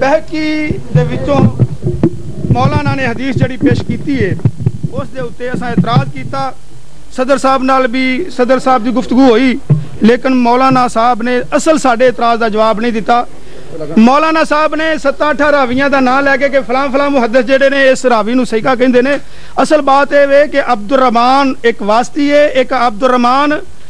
ਬਹਿਕੀ ਦੇ ਵਿੱਚੋਂ ਮੌਲਾਨਾ ਨੇ ਹਦੀਸ ਜਿਹੜੀ ਪੇਸ਼ ਕੀਤੀ ਹੈ ਉਸ ਦੇ ਉੱਤੇ ਅਸਾਂ ਇਤਰਾਜ਼ ਕੀਤਾ ਸਦਰ ਸਾਹਿਬ ਨਾਲ ਵੀ ਸਦਰ ਸਾਹਿਬ ਦੀ ਗੁਫ਼ਤਗੂ ਹੋਈ ਲੇਕਿਨ ਮੌਲਾਨਾ ਸਾਹਿਬ ਨੇ ਅਸਲ ਸਾਡੇ ਇਤਰਾਜ਼ ਦਾ ਜਵਾਬ ਨਹੀਂ ਦਿੱਤਾ ਮੌਲਾਨਾ ਸਾਹਿਬ ਨੇ 7-8 ਰਾਵੀਆਂ ਦਾ ਨਾਮ ਲੈ ਕੇ ਕਿ ਫਲਾਂ ਫਲਾਂ ਮੁਹੱਦਿਸ ਜਿਹੜੇ ਨੇ ਇਸ ਰਾਵੀ ਨੂੰ ਸਹੀਕਾ ਕਹਿੰਦੇ ਨੇ ਅਸਲ ਬਾਤ ਇਹ ਵੇ ਕਿ ਅਬਦੁਰ ਰਹਿਮਾਨ ਇੱਕ ਵਾਸਤੀ ਹੈ ਇੱਕ ਅਬਦੁਰ ਰਹਿਮਾਨ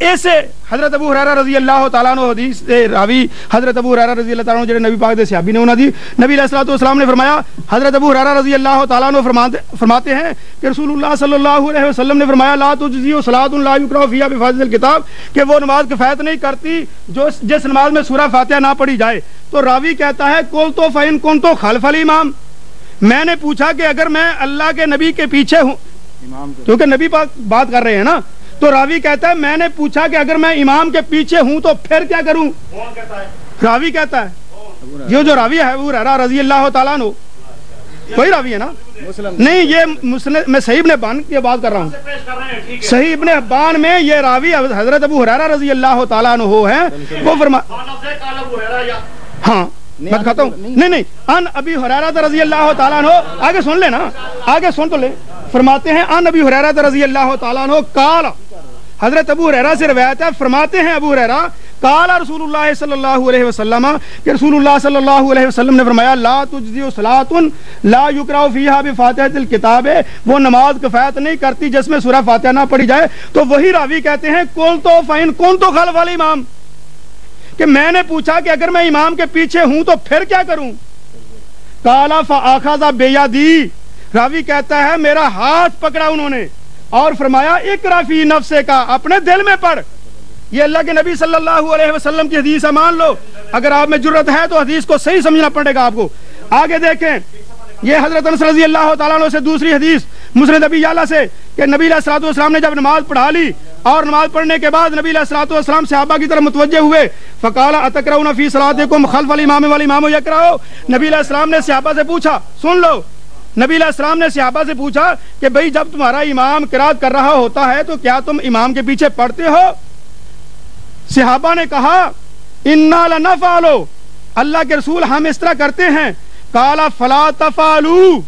ایسے حضرت ابو حرارہ رضی اللہ تعالیٰ عنہ حدیث دے راوی حضرت ابو حرارہ رضی اللہ تعالیٰ عنہ جڑے نبی پاک دے صحابی نے انہوں دی نبی علیہ الصلوۃ والسلام نے فرمایا حضرت ابو حرارہ رضی اللہ تعالیٰ عنہ فرماتے فرماتے ہیں کہ رسول اللہ صلی اللہ علیہ وسلم نے فرمایا لا تجزی صلاۃ لا یقرأ فیها بفاضل الكتاب کہ وہ نماز کفایت نہیں کرتی جو جس نماز میں سورہ فاتحہ نہ پڑھی جائے۔ تو راوی کہتا ہے کول تو فین کون تو خلف الامام میں نے پوچھا کہ اگر میں اللہ کے نبی کے پیچھے ہوں کیونکہ نبی پاک بات کر رہے ہیں نا تو راوی کہتا ہے میں نے پوچھا کہ اگر میں امام کے پیچھے ہوں تو پھر کیا کروں؟ راوی کہتا ہے یہ جو راوی ہے وہ رضی اللہ تعالیٰ عنہ۔ کوئی راوی ہے نا؟ نہیں یہ میں صحیح ابن حبان کی بات کر رہا ہوں۔ صحیح ابن حبان میں یہ راوی حضرت ابو حرارہ رضی اللہ تعالیٰ عنہ ہے۔ وہ فرما ہاں میں کہتا ہوں۔ نہیں نہیں ان ابی حرارہ رضی اللہ تعالیٰ عنہ آگے سن لے نا آگے سن تو لے۔ فرماتے ہیں ان ابی حرارہ رضی اللہ تعالیٰ عنہ کال حضرت ابو حریرہ سے روایت ہے، فرماتے ہیں ابو حریرہ قال رسول اللہ صلی اللہ علیہ وسلم کہ رسول اللہ صلی اللہ علیہ وسلم نے فرمایا، لا تجزی صلاۃ، لا یقرأ فیها بفاتحۃ الکتاب، وہ نماز کفایت نہیں کرتی جس میں سورہ فاتحہ نہ پڑھی جائے۔ تو وہی راوی کہتے ہیں، کون تو فین، کون تو خلف والی امام؟ کہ میں نے پوچھا کہ اگر میں امام کے پیچھے ہوں تو پھر کیا کروں؟ کالا فاخذ بیادی، راوی کہتا ہے، میرا ہاتھ پکڑا انہوں نے۔ اور فرمایا اقرا فی نفسے کا اپنے دل میں پڑھ۔ یہ اللہ کے نبی صلی اللہ علیہ وسلم کی حدیث ہے، مان لو۔ اگر آپ میں جرت ہے تو حدیث کو صحیح سمجھنا پڑے گا آپ کو۔ آگے دیکھیں، یہ حضرت انس رضی اللہ تعالیٰ عنہ سے دوسری حدیث مسرد نبی اللہ سے کہ نبی علیہ الصلوۃ والسلام نے جب نماز پڑھا لی اور نماز پڑھنے کے بعد نبی علیہ الصلوۃ والسلام صحابہ کی طرف متوجہ ہوئے، فقال اتکرون فی صلاتکم خلف الامام والامام یکرہو نبی علیہ السلام نے صحابہ سے پوچھا، سن لو نبی علیہ السلام نے صحابہ سے پوچھا کہ بھئی جب تمہارا امام قرات کر رہا ہوتا ہے تو کیا تم امام کے پیچھے پڑھتے ہو؟ صحابہ نے کہا، انا لنفعلو. اللہ کے رسول ہم اس طرح کرتے ہیں۔ کالا فلا تفعلو۔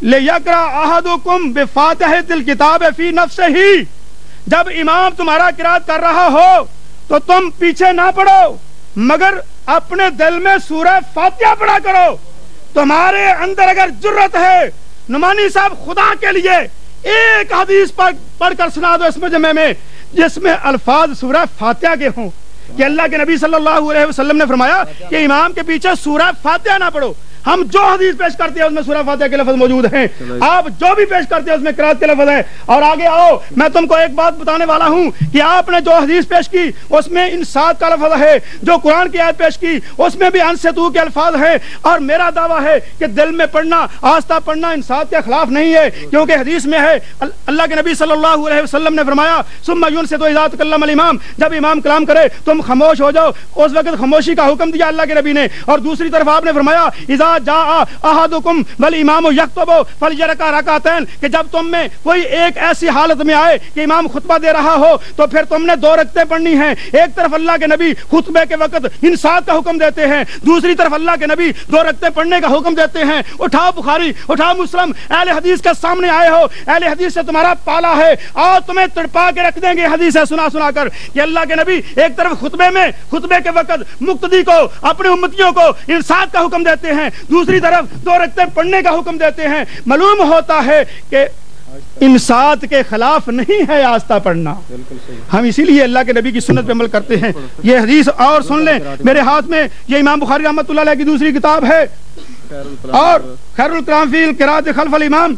لیکرا احدکم بفاتحۃ الکتاب فی نفسہ جب امام تمہارا قرات کر رہا ہو تو تم پیچھے نہ پڑھو مگر اپنے دل میں سورہ فاتحہ پڑھا کرو۔ تمہارے اندر اگر جرت ہے نمانی صاحب خدا کے لیے ایک حدیث پڑھ کر سنا دو اس مجمع میں، جس میں الفاظ سورہ فاتحہ کے ہوں۔ کہ اللہ کے نبی صلی اللہ علیہ وسلم نے فرمایا کہ امام کے پیچھے سورہ فاتحہ نہ پڑھو۔ ہم جو حدیث پیش کرتے ہیں اس میں سورہ فاتحہ کے لفظ موجود ہیں۔ آپ جو بھی پیش کرتے ہیں اس میں قرات کے لفظ ہے اور آگے آؤ میں تم کو ایک بات بتانے والا ہوں کہ آپ نے جو حدیث پیش کی اس میں انسات کا لفظ ہے۔ جو قرآن کی آیت پیش کی اس میں بھی انستو کے الفاظ ہیں۔ اور میرا دعویٰ ہے کہ دل میں پڑھنا آستہ پڑھنا انسات کے خلاف نہیں ہے کیونکہ حدیث میں ہے اللہ کے نبی صلی اللہ علیہ وسلم نے فرمایا ثم یون سے تو اجازت کلم الامام۔ جب امام کلام کرے تم خاموش ہو جاؤ۔ اس وقت خاموشی کا حکم دیا اللہ کے نبی نے۔ اور دوسری طرف آپ نے فرمایا اذا جا احدکم والامام یکتب فلیرکا رکعتین، کہ جب تم میں کوئی ایک ایسی حالت میں آئے کہ امام خطبہ دے رہا ہو، تو پھر تم نے دو رکعتیں پڑھنی ہیں۔ ایک طرف اللہ کے نبی خطبے کے وقت انصاف کا حکم دیتے ہیں، دوسری طرف اللہ کے نبی دو رکعتیں پڑھنے کا حکم دیتے ہیں۔ اٹھاؤ بخاری، اٹھاؤ مسلم، اہل حدیث کے سامنے آئے ہو۔ اہل حدیث سے تمہارا پالا ہے۔ اور تمہیں تڑپا کے رکھ دیں گے حدیث ہے سنا سنا کر کہ اللہ کے نبی ایک طرف خطبے میں، خطبے کے وقت مقتدی کو اپنے امتیوں کو انصاف کا حکم دیتے ہیں۔ دوسری طرف دو رکھتے پڑھنے کا حکم دیتے ہیں۔ معلوم ہوتا ہے کہ انسات کے خلاف نہیں ہے آستہ پڑھنا۔ ہم اسی لیے اللہ کے نبی کی سنت پہ عمل کرتے ہیں۔ یہ حدیث اور سن لیں۔ میرے ہاتھ میں یہ امام بخاری رحمۃ اللہ علیہ کی دوسری کتاب ہے۔ اور خیر الکرام فی القرات خلف الامام۔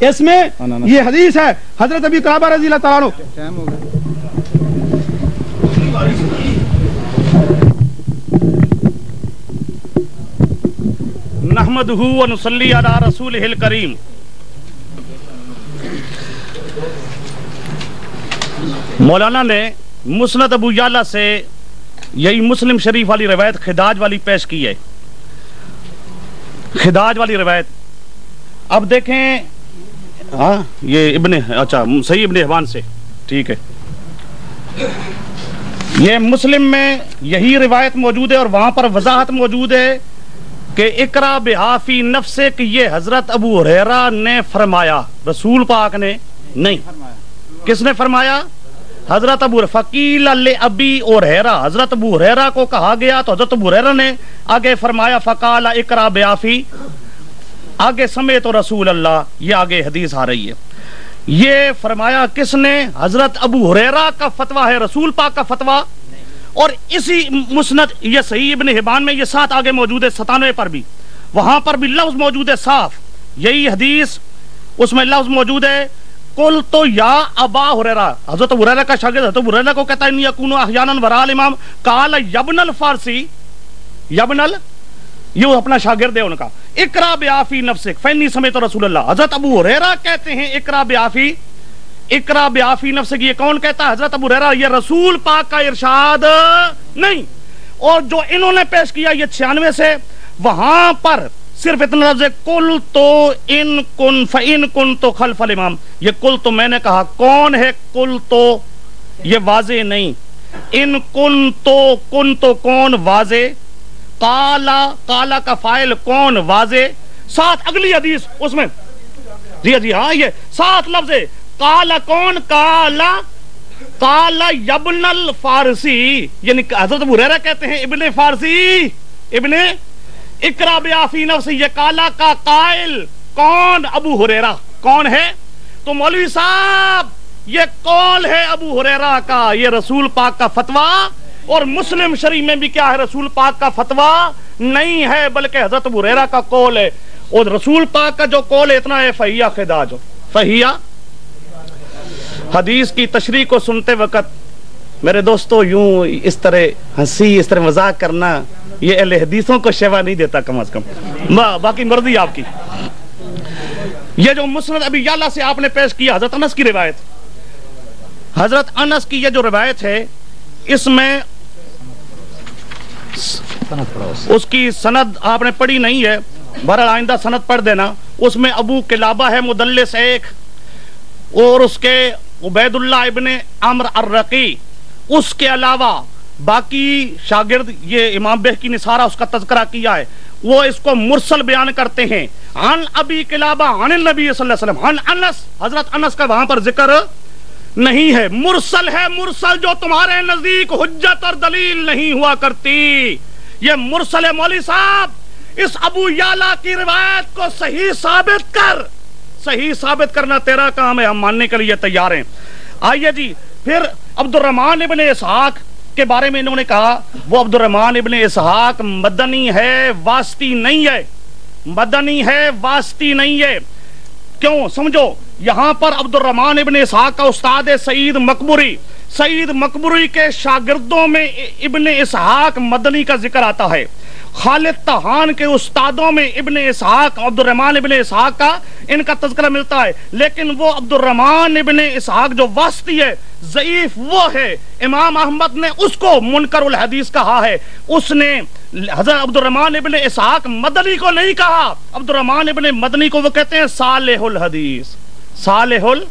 اس میں یہ حدیث ہے۔ حضرت ابی قرابہ رضی اللہ تعالیٰ نحمدہ و نصلی علی رسولہ الکریم مولانا نے مسند ابو یالا سے یہی مسلم شریف والی روایت خداج والی پیش کی ہے. خداج والی روایت. اب دیکھیں ہاں یہ ابن اچھا صحیح ابن حبان سے۔ ٹھیک ہے۔ یہ مسلم میں یہی روایت موجود ہے اور وہاں پر وضاحت موجود ہے کہ اقرا بحافی نفس کہ یہ حضرت ابو حریرہ نے فرمایا، رسول پاک نے نہیں۔ کس نے فرمایا؟ حضرت ابو فقیل ابی اور حیرا حضرت ابو حریرہ کو کہا گیا تو حضرت ابو حریرہ نے آگے فرمایا، فقال اقرا بیافی آگے سمے تو رسول اللہ، یہ آگے حدیث آ رہی ہے۔ یہ فرمایا، کس نے؟ حضرت ابو حریرہ کا فتویٰ ہے، رسول پاک کا فتویٰ۔ اور اسی مسند یہ صحیح ابن حبان میں یہ ساتھ آگے موجود ہے ستانوے پر بھی۔ وہاں پر بھی لفظ موجود ہے صاف۔ یہی حدیث، اس میں لفظ موجود ہے کل تو یا ابا حریرہ حضرت حریرہ کا شاگرد، حضرت حریرہ کو کہتا ہے نہیں یکونو احیانا ورال امام قال یبن الفارسی۔ یبن ال، یہ اپنا شاگرد ہے ان کا۔ اقرا بیافی نفسک۔ فینی سمیت رسول اللہ۔ حضرت ابو حریرہ کہتے ہیں، اقرا بیافی اقرا بیافی نفسک یہ کون کہتا ہے؟ حضرت ابو حریرہ یہ رسول پاک کا ارشاد نہیں۔ اور جو انہوں نے پیش کیا یہ چھیانوے سے، وہاں پر صرف اتنا لفظ کل تو ان کن فن کن تو خلف الامام۔ یہ کل تو میں نے کہا، کون ہے کل تو؟ یہ واضح نہیں۔ ان کن تو کن تو کون واضح؟ کالا کالا کا فائل کون واضح؟ ساتھ، اگلی حدیث اس میں۔ جی جی ہاں یہ سات لفظ کالا کون کالا کالا یبن الفارسی یعنی حضرت ابو کہتے ہیں ابن فارسی، ابن اقرا بیافی نفس، یہ کالا کا قائل کون؟ ابو حریرہ۔ کون ہے؟ تو مولوی صاحب، یہ کول ہے ابو حریرہ کا، یہ رسول پاک کا فتویٰ، اور مسلم شریف میں بھی کیا ہے؟ رسول پاک کا فتویٰ نہیں ہے، بلکہ حضرت ابو حریرہ کا کول ہے۔ اور رسول پاک کا جو کول ہے، اتنا ہے، فہیہ خداج فہیہ حدیث کی تشریح کو سنتے وقت میرے دوستو، یوں اس طرح ہنسی، اس طرح مذاق کرنا، یہ اہل حدیثوں کو شیوا نہیں دیتا کم از کم۔ باقی مرضی آپ کی۔ یہ جو مسند ابھی یالا سے آپ نے پیش کیا، حضرت انس کی روایت۔ حضرت انس کی یہ جو روایت ہے، اس میں اس کی سند آپ نے پڑھی نہیں ہے۔ بہرحال آئندہ سند پڑھ دینا۔ اس میں ابو کلابہ ہے، مدلس ایک۔ اور اس کے عبید اللہ ابن عمر الرقی، اس کے علاوہ باقی شاگرد یہ امام بہکی نے سارا اس کا تذکرہ کیا ہے۔ وہ اس کو مرسل بیان کرتے ہیں۔ عن ابی کلابہ عن النبی صلی اللہ علیہ وسلم، عن انس، حضرت انس کا وہاں پر ذکر نہیں ہے۔ مرسل ہے مرسل جو تمہارے نزدیک حجت اور دلیل نہیں ہوا کرتی۔ یہ مرسل ہے مولی صاحب، اس ابو یالا کی روایت کو صحیح ثابت کر۔ صحیح ثابت کرنا تیرا کام ہے، ہم ماننے کے لیے تیار ہیں۔ آئیے جی پھر عبد الرحمان ابن اسحاق کے بارے میں انہوں نے کہا، وہ عبد الرحمان ابن اسحاق مدنی ہے، واسطی نہیں ہے۔ مدنی ہے، واسطی نہیں ہے۔ کیوں؟ سمجھو، یہاں پر عبد الرحمان ابن اسحاق کا استاد ہے سعید مقبری سعید مقبری کے شاگردوں میں ابن اسحاق مدنی کا ذکر آتا ہے۔ خالد تہان کے استادوں میں ابن اسحاق عبد الرحمان ابن اسحاق کا ان کا تذکرہ ملتا ہے۔ لیکن وہ عبد الرحمان ابن اسحاق جو واسطی ہے، ضعیف وہ ہے۔ امام احمد نے اس کو منکر الحدیث کہا ہے۔ اس نے حضرت عبد الرحمان ابن اسحاق مدنی کو نہیں کہا۔ عبد الرحمان ابن مدنی کو وہ کہتے ہیں صالح الحدیث۔ صالح ال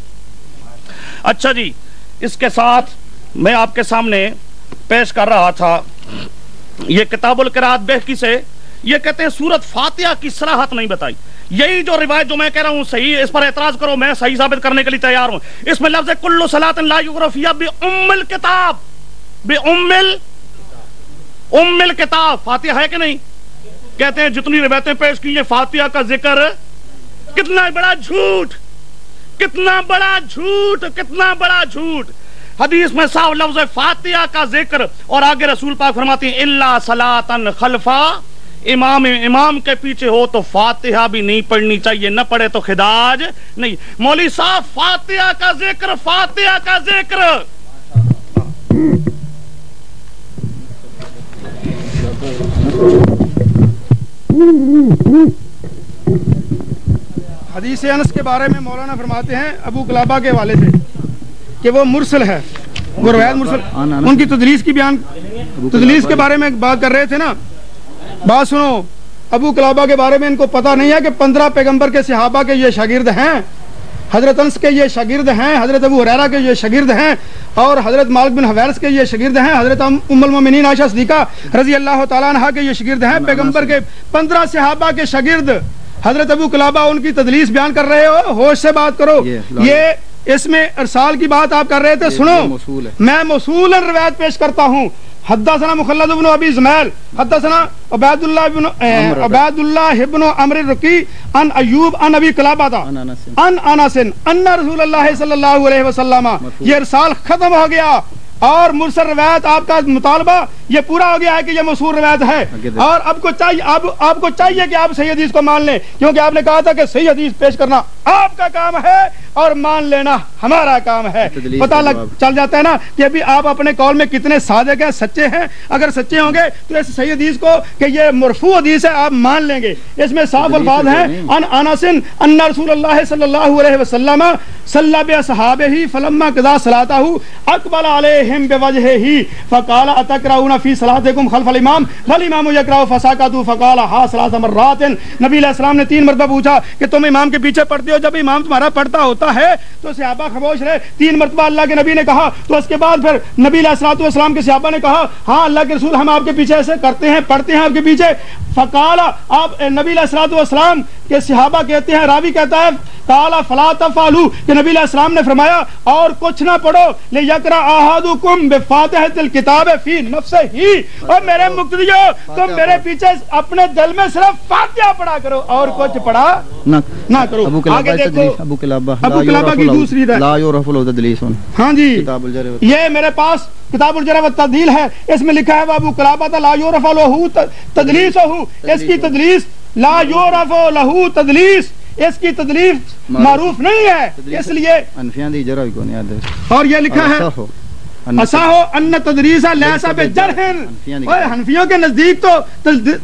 اچھا جی اس کے ساتھ میں آپ کے سامنے پیش کر رہا تھا۔ یہ کتاب القرات بہکی سے یہ کہتے ہیں سورت فاتحہ کی صلاحت نہیں بتائی۔ یہی جو روایت جو میں کہہ رہا ہوں صحیح اس پر اعتراض کرو، میں صحیح ثابت کرنے کے لیے تیار ہوں۔ اس میں لفظ ہے، کلو صلاۃ لا یغرفیہ بے ام الکتاب۔ بے ام ام الکتاب۔ فاتحہ ہے کہ نہیں؟ کہتے ہیں جتنی روایتیں پیش کی، یہ فاتحہ کا ذکر کتنا بڑا جھوٹ، کتنا بڑا جھوٹ، کتنا بڑا جھوٹ۔ حدیث میں صاف لفظ فاتحہ کا ذکر اور آگے رسول پاک فرماتے ہیں اللہ صلاطن خلفا، امام امام کے پیچھے ہو تو فاتحہ بھی نہیں پڑھنی چاہیے، نہ پڑھے تو خداج نہیں۔ مولی صاحب، فاتحہ کا ذکر، فاتحہ کا ذکر۔ حدیث انس کے بارے میں مولانا فرماتے ہیں، ابو کلابہ کے حوالے سے۔ کہ وہ مرسل ہے وہ روایت مرسل۔ ان کی تدلیس کی بیان تدلیس کے بارے میں بات کر رہے تھے نا۔ بات سنو ابو کلابہ کے بارے میں ان کو پتا نہیں ہے کہ پندرہ پیغمبر کے صحابہ کے یہ شاگرد ہیں حضرت انس کے یہ شاگرد ہیں حضرت ابو حریرہ کے یہ شاگرد ہیں اور حضرت مالک بن حویرس کے یہ شاگرد ہیں حضرت ام المومنین عائشہ صدیقہ رضی اللہ تعالیٰ عنہ کے یہ شاگرد ہیں۔ پیغمبر کے پندرہ صحابہ کے شاگرد حضرت ابو کلابہ ان کی تدلیس بیان کر رہے ہو۔ ہوش سے بات کرو۔ یہ اس میں ارسال کی بات آپ کر رہے تھے سنو۔ میں موصول روایت پیش کرتا ہوں۔ حدثنا مخلد بن ابي زميل حدثنا عباد الله بن عباد الله بن۔ عمرو الرقي عن ايوب عن ابي قلابه عن انس۔ ان رسول الله صلى الله عليه وسلم۔ یہ ارسال ختم ہو گیا۔ اور مرسل روایت آپ کا مطالبہ یہ پورا ہو گیا ہے کہ یہ مشہور روایت ہے اور اب کو چاہیے اب آپ کو چاہیے کہ آپ صحیح حدیث کو مان لیں کیونکہ آپ نے کہا تھا کہ صحیح حدیث پیش کرنا آپ کا کام ہے اور مان لینا ہمارا کام ہے پتا لگ چل جاتا ہے نا کہ ابھی آپ اپنے کال میں کتنے صادق ہیں سچے ہیں اگر سچے ہوں گے تو اس صحیح حدیث کو کہ یہ مرفوع حدیث ہے آپ مان لیں گے اس میں صاف الفاظ ہیں ان اناسن ان رسول اللہ صلی اللہ علیہ وسلم صلی بے صحابہ ہی فلما قضا صلاتہ اقبل علیہم بوجہ ہی فقال اتقرؤون فی صلاتکم خلف الامام والامام یقرأ فساکتوا فقال ہا ثلاث مرات نبی علیہ السلام نے تین مرتبہ پوچھا کہ تم امام کے پیچھے پڑھتے ہو؟ جب امام تمہارا پڑھتا ہوتا ہے تو صحابہ خاموش رہے۔ تین مرتبہ اللہ کے نبی نے کہا، تو اس کے بعد پھر نبی علیہ السلام والسلام کے صحابہ نے کہا ہاں اللہ کے رسول ہم آپ کے پیچھے ایسے کرتے ہیں، پڑھتے ہیں آپ کے پیچھے۔ فقال آپ، نبی علیہ السلام والسلام کے صحابہ کہتے ہیں، راوی کہتا ہے کالا فلا تفعلوا کہ نبی علیہ السلام نے فرمایا اور کچھ نہ پڑھو لیکرا احدکم بفاتحۃ الکتاب فی نفسہ اور میرے مقتدیو تم میرے پیچھے اپنے دل میں صرف فاتحہ پڑھا کرو اور کچھ پڑھا نہ کرو۔ ابو کلابہ ابو کلابہ ابو کلابہ کی دوسری لا یعرف له تدلیس ہاں جی کتاب الجرح یہ میرے پاس کتاب الجرح و تدلیل ہے۔ اس میں لکھا ہے ابو کلابہ لا یعرف له تدلیس اس کی تدلیس لا یعرف له تدلیس۔ اس کی تدلیف معروف. نہیں ہے اس لیے انفیاں دی جرح بھی کون یاد ہے؟ اور یہ لکھا ہے اصاہو ان تدریس لیسا بے جرحن حنفیوں کے نزدیک تو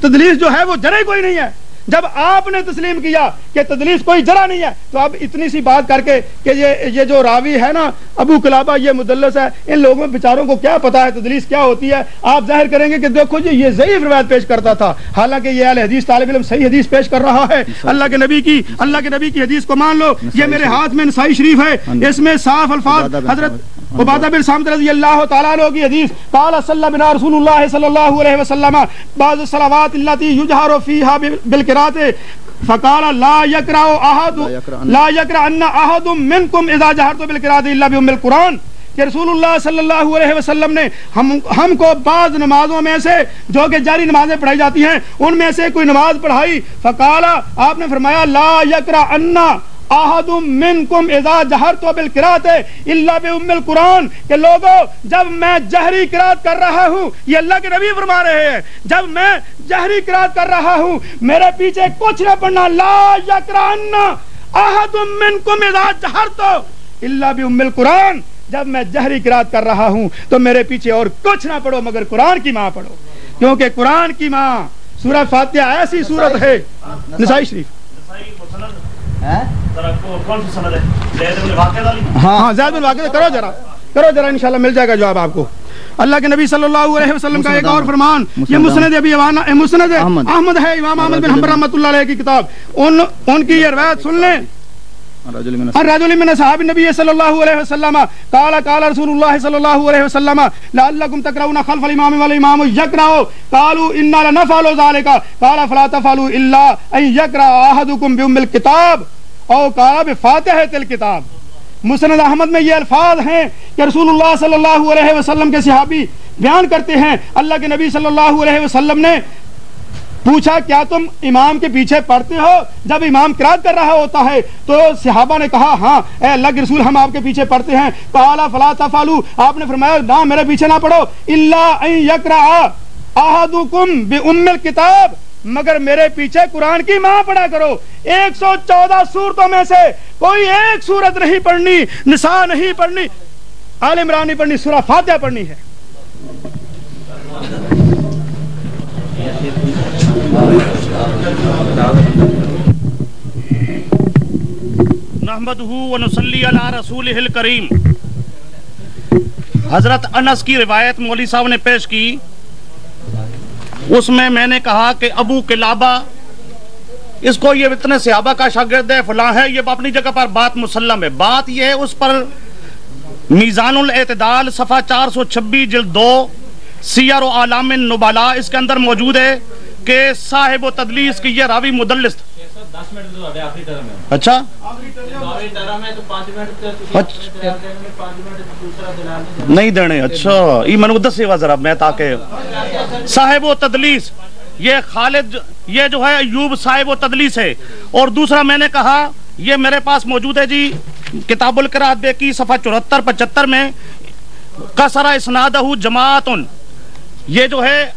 تدلیس جو ہے وہ جرح کوئی نہیں ہے۔ جب آپ نے تسلیم کیا کہ تدلیس کوئی جرا نہیں ہے تو اب اتنی سی بات کر کے کہ یہ یہ جو راوی ہے نا ابو کلابہ یہ مدلس ہے ان لوگوں بیچاروں کو کیا پتا ہے تدلیس کیا ہوتی ہے؟ آپ ظاہر کریں گے کہ دیکھو جی یہ ضعیف روایت پیش کرتا تھا۔ حالانکہ یہ اہل حدیث طالب علم صحیح حدیث پیش کر رہا ہے۔ اللہ کے نبی کی اللہ کے نبی کی حدیث کو مان لو۔ یہ میرے ہاتھ میں نسائی شریف ہے۔ اس میں صاف الفاظ حضرت عبادہ بن سامت رضی اللہ تعالیٰ عنہ کی حدیث قال صلی اللہ بنا رسول اللہ صلی اللہ علیہ وسلم بعض الصلوات اللتی یجہر فیہا بالقرات فقال لا یکرا احد لا یکرا ان احد منکم اذا جہرتو بالقرات الا بام القرآن۔ کہ رسول اللہ صلی اللہ علیہ وسلم نے ہم ہم کو بعض نمازوں میں سے جو کہ جاری نمازیں پڑھائی جاتی ہیں ان میں سے کوئی نماز پڑھائی۔ فقال آپ نے فرمایا لا یکرا انا احد منکم اذا جہرت بالقرات الا بام القران کہ لوگوں جب میں جہری قرات کر رہا ہوں یہ اللہ کے نبی فرما رہے ہیں جب میں جہری قرات کر رہا ہوں میرے پیچھے کچھ نہ پڑھنا لا یقران احد منکم اذا جہرت الا بام القران جب میں جہری قرات کر رہا ہوں تو میرے پیچھے اور کچھ نہ پڑھو مگر قرآن کی ماں پڑھو۔ کیونکہ قرآن کی ماں سورہ فاتحہ ایسی سورت ہے نسائی شریف۔ ہاں زید بن واقع کرو ذرا کرو ذرا انشاءاللہ مل جائے گا جواب آپ کو۔ اللہ کے نبی صلی اللہ علیہ وسلم کا ایک اور فرمان یہ مسند ابی مسند احمد۔ ہے امام احمد بن حنبل رحمۃ اللہ علیہ کی کتاب۔ ان ان کی یہ روایت سن لیں۔ الرجل من اصحاب النبي صلى الله عليه وسلم قال قال رسول الله صلى الله عليه وسلم لعلكم تقرؤون خلف الامام والامام يقرأ قالوا انا لنفعل ذلك قال فلا تفعلوا الا ان يقرأ احدكم بام الكتاب او قال بفاتحه الكتاب مسند احمد میں یہ الفاظ ہیں کہ رسول اللہ صلی اللہ علیہ وسلم کے صحابی بیان کرتے ہیں۔ اللہ کے نبی صلی اللہ علیہ وسلم نے پوچھا، کیا تم امام کے پیچھے پڑھتے ہو؟ جب امام قرات کر رہا ہوتا ہے تو صحابہ نے کہا ہاں اے اللہ کے رسول ہم آپ کے پیچھے پڑھتے ہیں۔ کالا فلا تفعلوا۔ آپ نے فرمایا، نہ، میرے پیچھے نہ پڑھو۔ الا ان یقرا احدکم بام الکتاب مگر میرے پیچھے قرآن کی ماں پڑھا کرو۔ ایک سو چودہ سورتوں میں سے کوئی ایک سورت نہیں پڑھنی، نساء نہیں پڑھنی، آل عمران نہیں پڑھنی، سورہ فاتحہ پڑھنی ہے۔ نحمدہ و علی رسولہ حضرت انس کی روایت مولوی صاحب نے پیش کی۔ اس میں میں نے کہا کہ ابو کلابہ اس کو یہ اتنے صحابہ کا شاگرد ہے، فلاں ہے، یہ اپنی جگہ پر بات مسلم ہے۔ بات یہ ہے اس پر میزان الاعتدال صفحہ چار سو چھبیس جلد دو سیر و عالم نبالا اس کے اندر موجود ہے کہ صاحب و تدلیس کی یہ راوی مدلس تھا اچھا؟ اچھا۔ نہیں دینے اچھا۔ یہ سیوا ذرا میں تاکہ صاحب و تدلیس یہ خالد یہ جو ہے ایوب صاحب و تدلیس ہے۔ اور دوسرا میں نے کہا یہ میرے پاس موجود ہے جی کتاب القرات بے کی صفحہ چورہتر پچہتر میں کسرا اسنادہ جماعت یہ جو ہے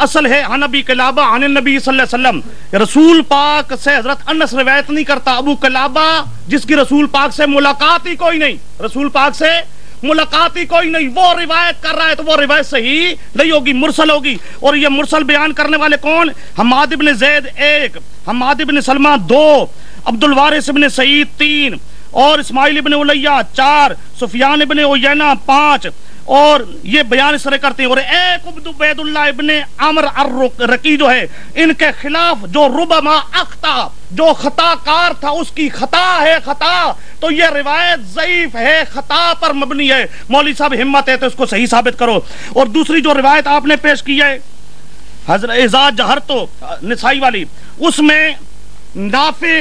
اصل ہے عن ابی کلابہ عن النبی صلی اللہ علیہ وسلم۔ رسول پاک سے حضرت انس روایت نہیں کرتا، ابو کلابہ، جس کی رسول پاک سے ملاقات ہی کوئی نہیں۔ رسول پاک سے ملاقات ہی کوئی نہیں۔ وہ روایت کر رہا ہے تو وہ روایت صحیح نہیں ہوگی، مرسل ہوگی۔ اور یہ مرسل بیان کرنے والے کون؟ حماد ابن زید ایک، حماد ابن سلمہ دو، عبد الوارث ابن سعید تین، اور اسماعیل ابن علیہ چار، سفیان ابن اوینا پانچ۔ اور یہ بیان اس کرتے ہیں۔ اور ایک عبد عبید اللہ ابن عمر الرقی جو ہے، ان کے خلاف جو ربما اختا جو خطا کار تھا، اس کی خطا ہے خطا۔ تو یہ روایت ضعیف ہے، خطا پر مبنی ہے۔ مولوی صاحب ہمت ہے تو اس کو صحیح ثابت کرو۔ اور دوسری جو روایت آپ نے پیش کی ہے، حضرت اعزاز جہر تو نسائی والی، اس میں نافع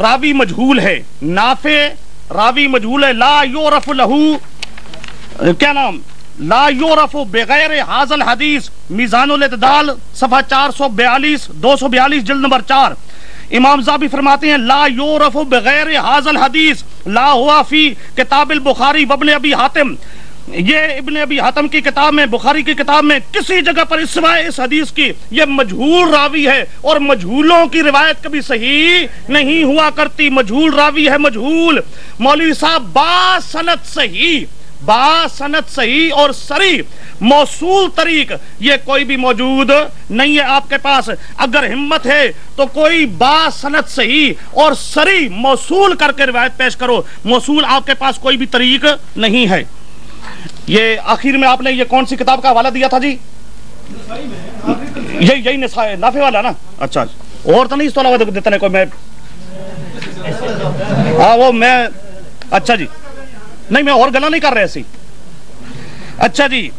راوی مجہول ہے۔ نافع راوی مجہول ہے۔ لا یورف لہو کیا نام؟ لا یورف بغیر حاضل حدیث میزان الاعتدال، صفحہ چار سو بیالیس، دو سو بیالیس، جلد نمبر چار۔ امام زابی فرماتے ہیں، لا یورف بغیر حاضل حدیث لا ہوا فی کتاب البخاری وابن ابی حاتم۔ یہ ابن ابی حاتم کی کتاب میں، بخاری کی کتاب میں کسی جگہ پر اس سوائے اس حدیث کی یہ مجہول راوی ہے اور مجہولوں کی روایت کبھی صحیح نہیں ہوا کرتی۔ مجہول راوی ہے مجہول مولوی صاحب با سنت صحیح۔ با سنت صحیح اور سری موصول طریق، یہ کوئی بھی موجود نہیں ہے آپ کے پاس۔ اگر ہمت ہے تو کوئی با سنت صحیح اور سری موصول کر کے روایت پیش کرو۔ موصول آپ کے پاس کوئی بھی طریق نہیں ہے۔ یہ آخر میں آپ نے یہ کون سی کتاب کا حوالہ دیا تھا جی؟ یہی یہی نسائے والا نا؟ اچھا۔ اور تو نہیں اس تو علاوہ دیتا نہیں کوئی میں ہاں وہ میں اچھا جی۔ نہیں، میں اور گلا نہیں کر رہے سی۔ اچھا جی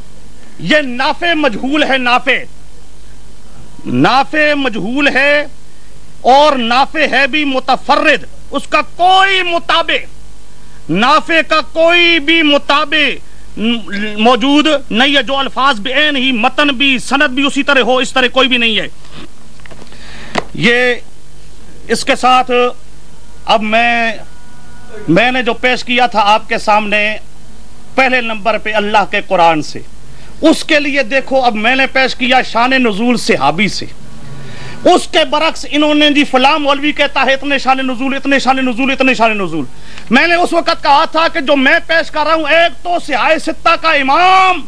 یہ نافع مجہول ہے، نافع۔ نافع مجہول ہے اور نافع ہے بھی متفرد۔ اس کا کوئی مطابق نافع کا کوئی بھی مطابق موجود نہیں ہے، جو الفاظ بھی این ہی، متن بھی، سند بھی اسی طرح ہو، اس طرح کوئی بھی نہیں ہے۔ یہ اس کے ساتھ اب میں میں نے جو پیش کیا تھا آپ کے سامنے پہلے نمبر پہ اللہ کے قرآن سے، اس کے لیے دیکھو اب میں نے پیش کیا شان نزول صحابی سے۔ اس کے برعکس انہوں نے جی فلاں مولوی کہتا ہے اتنے شان نزول، اتنے شان نزول، اتنے شان نزول۔ میں نے اس وقت کہا تھا کہ جو میں پیش کر رہا ہوں، ایک تو سہائے ستہ کا امام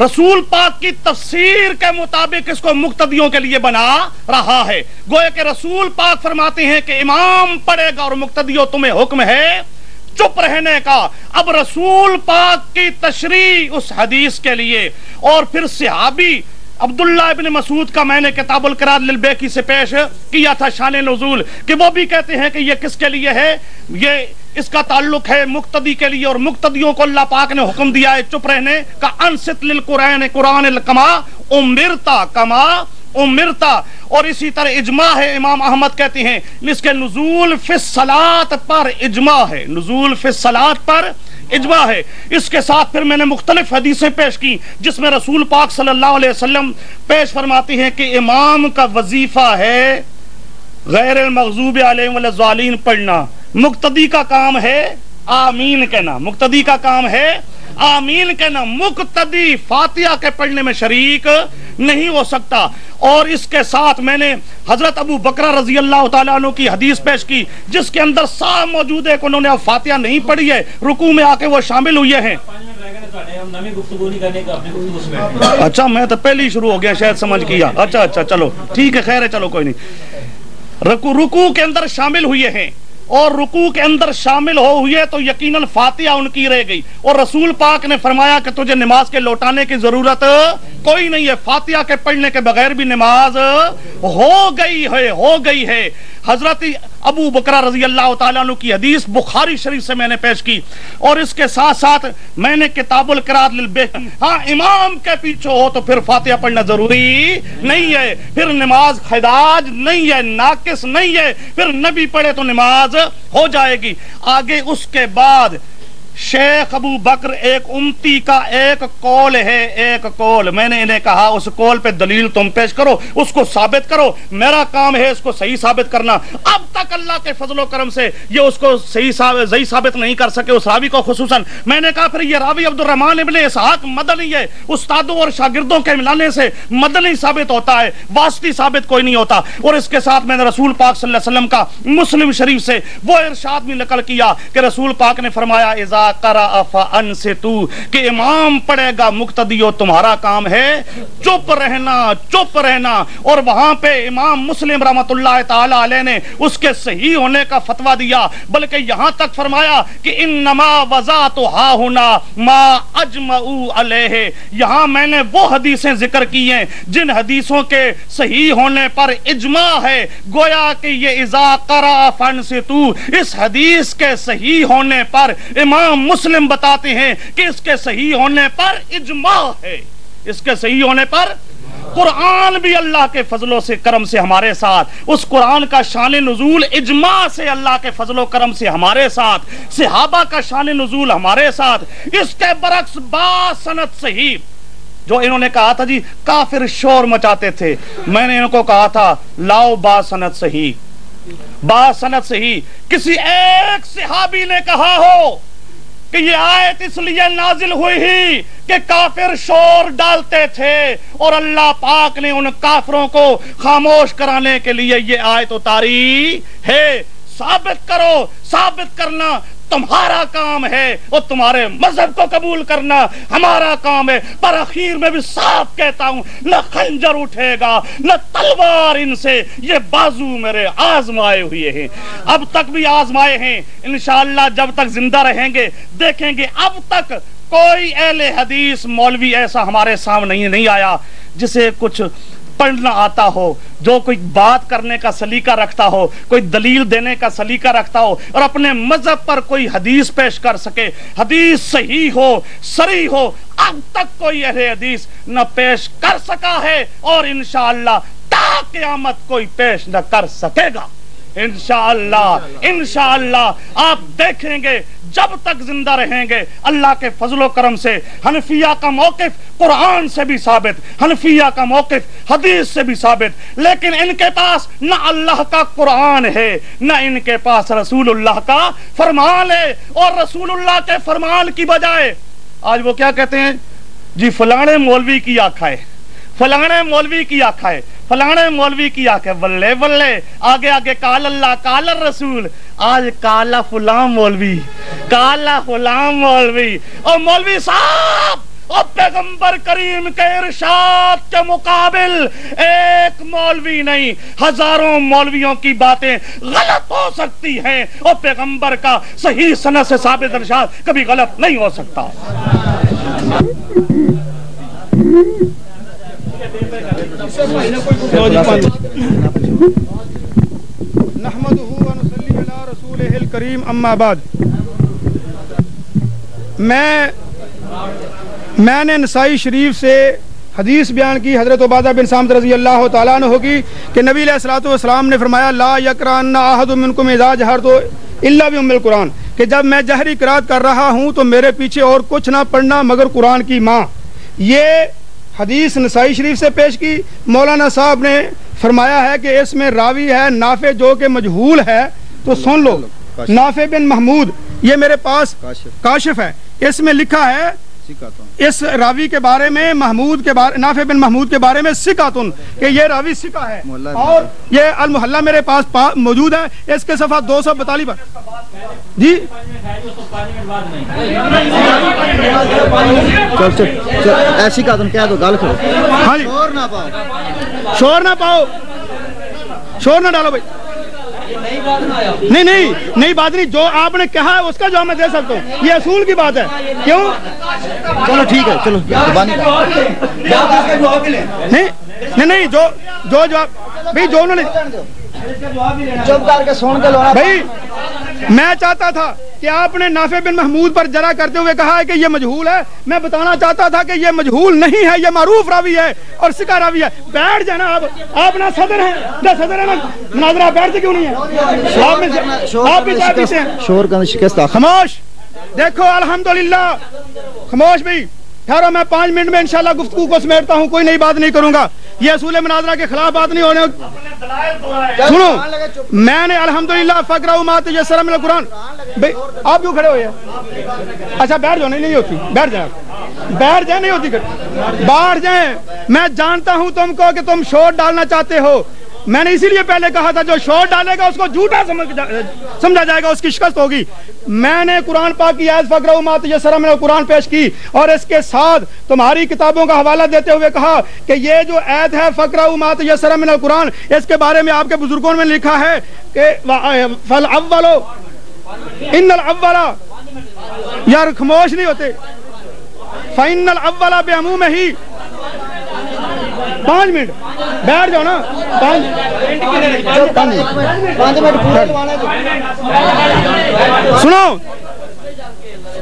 رسول پاک کی تفسیر کے مطابق اس کو مقتدیوں کے لیے بنا رہا ہے۔ گویا کہ رسول پاک فرماتے ہیں کہ امام پڑھے گا اور مقتدیوں تمہیں حکم ہے۔ چپ رہنے کا۔ اب رسول پاک کی تشریح اس حدیث کے لیے اور پھر صحابی عبداللہ ابن مسعود کا میں نے کتاب القرار للبیکی سے پیش کیا تھا شان نزول کہ وہ بھی کہتے ہیں کہ یہ کس کے لیے ہے؟ یہ اس کا تعلق ہے مقتدی کے لیے اور مقتدیوں کو اللہ پاک نے حکم دیا ہے چپ رہنے کا۔ انست للقرآن، قرآن الکما امرتا کما، امرتا۔ اور اسی طرح اجماع ہے، امام احمد کہتے ہیں۔ اس کے نزول فی الصلاۃ پر اجماع ہے۔ نزول فی الصلاۃ پر اجماع ہے۔ اس کے ساتھ پھر میں نے مختلف حدیثیں پیش کی جس میں رسول پاک صلی اللہ علیہ وسلم پیش فرماتی ہیں کہ امام کا وظیفہ ہے غیر المغضوب علیہ والظالین پڑھنا۔ مقتدی کا کام ہے آمین کہنا۔ مقتدی کا کام ہے آمین کہنا۔ مقتدی فاتحہ کے پڑھنے میں شریک نہیں ہو سکتا۔ اور اس کے ساتھ میں نے حضرت ابو بکرہ رضی اللہ تعالیٰ عنہ کی حدیث پیش کی، جس کے اندر صاف موجود ہے کہ انہوں نے اب فاتحہ نہیں پڑھی ہے، رکوع میں آ کے وہ شامل ہوئے ہیں۔ ہیں۔ اچھا میں تو پہلے ہی شروع ہو گیا، شاید سمجھ کیا۔ اچھا اچھا چلو، ٹھیک ہے، خیر ہے، چلو، کوئی نہیں۔ رکو رکو کے اندر شامل ہوئے ہیں۔ اور رکوع کے اندر شامل ہو ہوئے تو یقیناً فاتحہ ان کی رہ گئی۔ اور رسول پاک نے فرمایا کہ تجھے نماز کے لوٹانے کی ضرورت کوئی نہیں ہے۔ فاتحہ کے پڑھنے کے بغیر بھی نماز ہو گئی ہے، ہو گئی ہے۔ حضرت ابو بکرا رضی اللہ تعالیٰ عنہ کی حدیث بخاری شریف سے میں نے پیش کی اور اس کے ساتھ ساتھ میں نے کتاب القرات للبے ہاں امام کے پیچھے ہو تو پھر فاتحہ پڑھنا ضروری نہیں ہے۔ پھر نماز خداج نہیں ہے، ناقص نہیں ہے۔ پھر نبی پڑھے تو نماز ہو جائے گی۔ آگے اس کے بعد شیخ ابو بکر ایک امتی کا ایک کول ہے، ایک کول میں نے انہیں کہا، اس کول پہ دلیل تم پیش کرو، اس کو ثابت کرو۔ میرا کام ہے اس کو صحیح ثابت کرنا۔ اب تک اللہ کے فضل و کرم سے یہ اس کو صحیح ثابت صحیح ثابت نہیں کر سکے، اس راوی کو خصوصاً۔ میں نے کہا پھر یہ راوی عبد الرحمان ابن اسحاق مدنی ہے۔ استادوں اور شاگردوں کے ملانے سے مدنی ثابت ہوتا ہے، واسطی ثابت کوئی نہیں ہوتا۔ اور اس کے ساتھ میں نے رسول پاک صلی اللہ علیہ وسلم کا مسلم شریف سے وہ ارشاد بھی نقل کیا کہ رسول پاک نے فرمایا، اذا قرأ فانصتو کہ امام پڑھے گا مقتدیو تمہارا کام ہے چپ رہنا چپ رہنا۔ اور وہاں پہ امام مسلم رحمت اللہ تعالی علیہ نے اس کے صحیح ہونے کا فتویٰ دیا، بلکہ یہاں تک فرمایا کہ انما وضعت ہا ہونا ما اجمعو علیہ۔ یہاں میں نے وہ حدیثیں ذکر کی ہیں جن حدیثوں کے صحیح ہونے پر اجماع ہے۔ گویا کہ یہ اذا قرأ فانصتو اس حدیث کے صحیح ہونے پر امام مسلم بتاتے ہیں کہ اس کے صحیح ہونے پر اجماع ہے۔ اس کے صحیح ہونے پر قرآن بھی اللہ کے فضلوں سے، کرم سے ہمارے ساتھ۔ اس قرآن کا شان نزول اجماع سے اللہ کے فضل و کرم سے ہمارے ساتھ۔ صحابہ کا شان نزول ہمارے ساتھ۔ اس کے برعکس با سنت صحیح۔ جو انہوں نے کہا تھا جی کافر شور مچاتے تھے۔ میں نے ان کو کہا تھا، لاؤ با سنت صحیح۔ با سنت صحیح۔ کسی ایک صحابی نے کہا ہو کہ یہ آیت اس لیے نازل ہوئی ہی کہ کافر شور ڈالتے تھے اور اللہ پاک نے ان کافروں کو خاموش کرانے کے لیے یہ آیت اتاری ہے۔ ثابت کرو، ثابت کرنا تمہارا کام ہے اور تمہارے مذہب کو قبول کرنا ہمارا کام ہے۔ پر اخیر میں بھی صاف کہتا ہوں، نہ خنجر اٹھے گا، نہ تلوار ان سے۔ یہ بازو میرے آزمائے ہوئے ہیں۔ اب تک بھی آزمائے ہیں۔ انشاءاللہ جب تک زندہ رہیں گے، دیکھیں گے اب تک کوئی اہل حدیث مولوی ایسا ہمارے سامنے نہیں آیا جسے کچھ پڑھنا آتا ہو، جو کوئی بات کرنے کا سلیقہ رکھتا ہو، کوئی دلیل دینے کا سلیقہ رکھتا ہو اور اپنے مذہب پر کوئی حدیث پیش کر سکے، حدیث صحیح ہو سری ہو، اب تک کوئی اہل حدیث نہ پیش کر سکا ہے اور انشاءاللہ تا قیامت کوئی پیش نہ کر سکے گا۔ انشاءاللہ انشاءاللہ، آپ دیکھیں گے، جب تک زندہ رہیں گے، اللہ کے فضل و کرم سے، حنفیہ کا موقف قرآن سے بھی ثابت، حنفیہ کا موقف حدیث سے بھی ثابت، لیکن ان کے پاس نہ اللہ کا قرآن ہے، نہ ان کے پاس رسول اللہ کا فرمان ہے، اور رسول اللہ کے فرمان کی بجائے، آج وہ کیا کہتے ہیں؟ جی فلانے مولوی کی آنکھا ہے فلانے مولوی کی آنکھا ہے فلانے مولوی کی آنکھ بلے بلے، آگے آگے کال اللہ، کال رسول آج کالا فلام مولوی کالا فلام مولوی۔ اور مولوی صاحب اور پیغمبر کریم کے ارشاد کے مقابل ایک مولوی نہیں، ہزاروں مولویوں کی باتیں غلط ہو سکتی ہیں۔ اور پیغمبر کا صحیح سنت سے ثابت ارشاد کبھی غلط نہیں ہو سکتا۔ کریم اما بعد. میں میں نے نسائی شریف سے حدیث بیان کی، حضرت عبادہ بن سامد رضی اللہ تعالیٰ عنہ ہوگی کہ نبی علیہ الصلوۃ والسلام نے فرمایا، لا یکران احد منکم اذا جہر تو الا بام القرآن۔ کہ جب میں جہری قرات کر رہا ہوں تو میرے پیچھے اور کچھ نہ پڑھنا مگر قرآن کی ماں۔ یہ حدیث نسائی شریف سے پیش کی۔ مولانا صاحب نے فرمایا ہے کہ اس میں راوی ہے نافع جو کہ مجہول ہے تو سن لو۔ نافع بن محمود یہ میرے پاس کاشف ہے۔ اس میں لکھا ہے اس راوی کے بارے میں محمود کے بارے نافع بن محمود کے بارے میں سکاتن کہ یہ راوی سکا ہے۔ اور یہ المحلہ میرے پاس موجود ہے۔ اس کے صفحہ دو سو بتالی پر۔ جی؟ ایسی کا تم کہہ دو گل کرو۔ ہاں جی۔ شور نہ پاؤ۔ شور نہ پاؤ۔ شور نہ ڈالو بھائی۔ نہیں نہیں نہیں بات نہیں جو آپ نے کہا ہے اس کا جواب میں دے سکتا ہوں یہ اصول کی بات ہے۔ کیوں؟ چلو ٹھیک ہے چلو نہیں نہیں نہیں جو جو جواب بھائی جو انہوں نے بھائی میں چاہتا تھا کہ آپ نے نافع بن محمود پر جرا کرتے ہوئے کہا ہے کہ یہ مجہول ہے۔ میں بتانا چاہتا تھا کہ یہ مجہول نہیں ہے یہ معروف راوی ہے اور سکا راوی ہے۔ بیٹھ جائے نا آپ آپ نا صدر ہیں نہ صدر ہے نا مناظرہ بیٹھتے کیوں نہیں ہے؟ آپ بھی چائے پیتے ہیں شور کا شکست خاموش دیکھو الحمدللہ۔ خاموش بھائی۔ ٹھہرو، میں پانچ منٹ میں انشاءاللہ گفتگو کو سمیٹتا ہوں، کوئی نئی بات نہیں کروں گا۔ یہ اصول مناظرہ کے خلاف بات نہیں ہونے سنو، میں نے الحمدللہ فقرہ مات یسر من القرآن۔ آپ کیوں کھڑے ہوئے ہیں؟ اچھا بیٹھ جاؤ، نہیں ہوتی۔ بیٹھ جائیں بیٹھ جائیں، نہیں ہوتی۔ کھڑے بیٹھ جائیں۔ میں جانتا ہوں تم کو کہ تم شور ڈالنا چاہتے ہو۔ میں نے اسی لیے پہلے کہا تھا، جو شور ڈالے گا، اس کو جھوٹا سمجھا جائے گا، اس کی شکست ہوگی۔ میں نے قرآن پاک کی ایز فقرہ مات یسر من القرآن پیش کی اور اس کے ساتھ تمہاری کتابوں کا حوالہ دیتے ہوئے کہا کہ یہ جو عید ہے فقرہ مات یسر من القرآن اس کے بارے میں آپ کے بزرگوں نے لکھا ہے کہ فل اولو ان الاولا یار، خاموش نہیں ہوتے۔ فائن الاولا بے عموم ہی پانچ منٹ۔ بیٹھ جاؤ نا۔ پانچ۔ منٹ۔ سنو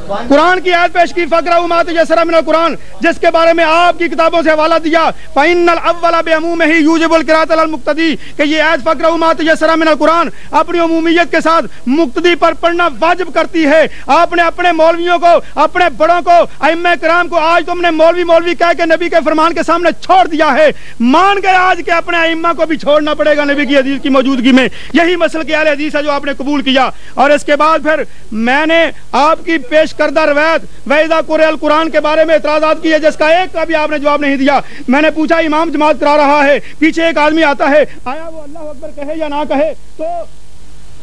قرآن کی آیت پیش کی فقرہ امات یسرا من القرآن، جس کے بارے میں آپ کی کتابوں سے حوالہ دیا۔ فَإِنَّ الْأَوَّلَ بِعَمُومِهِ يُوجِبُ الْقِرَاءَةَ الْمُقْتَدِي، کہ یہ آیت فقرہ امات یسرا من القرآن اپنی عمومیت کے ساتھ مقتدی پر پڑھنا واجب کرتی ہے۔ آپ نے اپنے مولویوں کو، اپنے بڑوں کو، ائمہ کرام کو آج تم نے مولوی مولوی کہہ کے نبی کے فرمان کے سامنے چھوڑ دیا ہے۔ مان گئے آج کے اپنے ائمہ کو بھی چھوڑنا پڑے گا نبی کی حدیث کی موجودگی میں۔ یہی مسل کے اہل حدیث ہے جو آپ نے قبول کیا۔ اور اس کے بعد پھر میں نے آپ کی پیش کردہ روایت ویزا قرآن القرآن کے بارے میں اعتراضات کیے جس کا ایک کا بھی آپ نے جواب نہیں دیا۔ میں نے پوچھا، امام جماعت کرا رہا ہے، پیچھے ایک آدمی آتا ہے، آیا وہ اللہ اکبر کہے یا نہ کہے؟ تو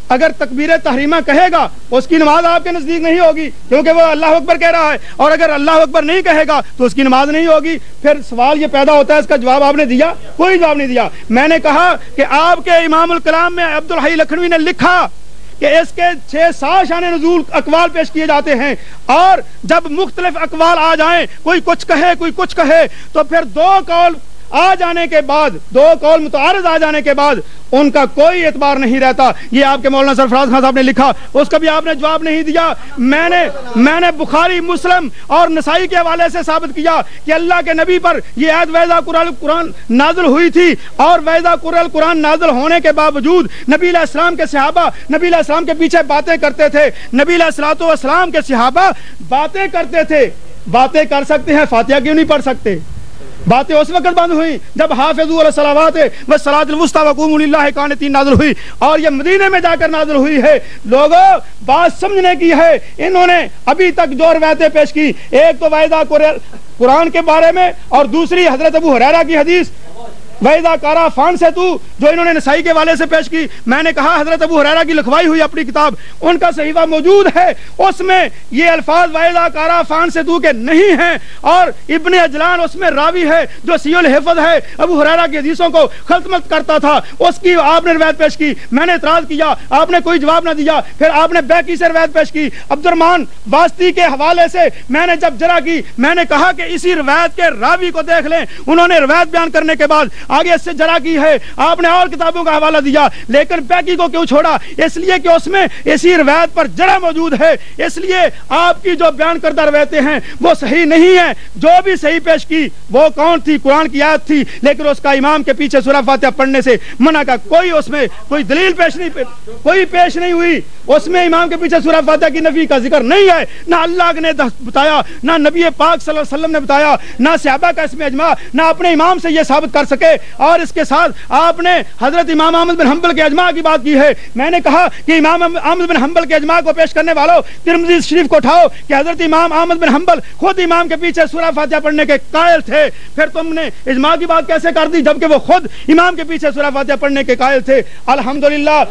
اگر تکبیر تحریمہ کہے گا، اس کی نماز آپ کے نزدیک نہیں ہوگی، کیونکہ وہ اللہ اکبر کہہ رہا ہے۔ اور اگر اللہ اکبر نہیں کہے گا، تو اس کی نماز نہیں ہوگی۔ پھر سوال یہ پیدا ہوتا ہے، اس کا جواب آپ نے دیا؟ کوئی جواب نہیں دیا۔ میں نے کہا کہ آپ کے امام الکلام میں عبد الحی لکھنوی نے لکھا کہ اس کے چھ سات شان نزول اقوال پیش کیے جاتے ہیں اور جب مختلف اقوال آ جائیں، کوئی کچھ کہے، کوئی کچھ کہے، تو پھر دو قول آ جانے کے بعد، دو قول متعارض آ جانے کے بعد ان کا کوئی اعتبار نہیں رہتا۔ یہ آپ کے مولانا سرفراز خان صاحب نے لکھا۔ اس کا بھی آپ نے جواب نہیں دیا۔ میں نے میں نے بخاری، مسلم اور نسائی کے حوالے سے ثابت کیا کہ اللہ کے نبی پر یہ عید ویزا قرآن قرآن نازل ہوئی تھی اور ویزا قرآن قرآن نازل ہونے کے باوجود نبی علیہ السلام کے صحابہ، نبی علیہ السلام کے پیچھے باتیں کرتے تھے۔ نبی علیہ السلام والسلام کے صحابہ باتیں کرتے تھے۔ باتیں کر سکتے ہیں، فاتحہ کیوں نہیں پڑھ سکتے؟ باتیں اس وقت بند ہوئی جب حافظ الصلاوات و الوسطی وقوم نازل ہوئی اور یہ مدینے میں جا کر نازل ہوئی ہے۔ لوگوں بات سمجھنے کی ہے۔ انہوں نے ابھی تک جو روایتیں پیش کی۔ ایک تو وعدہ قرآن کے بارے میں اور دوسری حضرت ابو حریرہ کی حدیث۔ ویدا کارا فان سے تو جو انہوں نے نسائی کے والے سے پیش کی، میں نے کہا حضرت ابو حریرہ کی لکھوائی ہوئی اپنی کتاب، ان کا صحیفہ موجود ہے، اس میں یہ الفاظ ویدا کارا فان سے تو کے نہیں ہیں، اور ابن اجلان اس میں راوی ہے، جو سی الحفظ ہے، ابو حریرہ کی حدیثوں کو خلطمت کرتا تھا، اس کی آپ نے روایت پیش کی، میں نے اعتراض کیا، آپ نے کوئی جواب نہ دیا، پھر آپ نے بیکی سے روایت پیش کی عبد الرحمان واسطی کے حوالے سے میں نے جب جرا کی، میں نے کہا کہ اسی روایت کے راوی کو دیکھ لیں، انہوں نے روایت بیان کرنے کے بعد آگے اس سے جرا کی ہے۔ آپ نے اور کتابوں کا حوالہ دیا لیکن بیکی کو کیوں چھوڑا؟ اس لیے کہ اس میں اسی روایت پر جرا موجود ہے۔ اس لیے آپ کی جو بیان کردہ روایتیں ہیں وہ صحیح نہیں ہیں۔ جو بھی صحیح پیش کی وہ کون تھی؟ قرآن کی آیت تھی۔ لیکن اس کا امام کے پیچھے سورہ فاتحہ پڑھنے سے منع کا کوئی اس میں کوئی دلیل پیش نہیں پیش, کوئی پیش نہیں ہوئی۔ اس میں امام کے پیچھے سورہ فاتحہ کی نفی کا ذکر نہیں ہے۔ نہ اللہ نے بتایا نہ نبی پاک صلی اللہ علیہ وسلم نے بتایا نہ صحابہ کا اس میں اجماع نہ اپنے امام سے یہ ثابت کر سکے اور اس کے ساتھ آپ نے حضرت امام احمد بن حنبل کے اجماع کی بات کی ہے۔ میں نے کہا کہ امام احمد بن حنبل کے اجماع کو پیش کرنے والوں، ترمذی شریف کو اٹھاؤ کہ حضرت امام احمد بن حنبل خود امام کے پیچھے سورہ فاتحہ پڑھنے کے قائل تھے۔ پھر تم نے اجماع کی بات کیسے کر دی جبکہ وہ خود امام کے پیچھے سورہ فاتحہ پڑھنے کے قائل تھے؟ الحمدللہ۔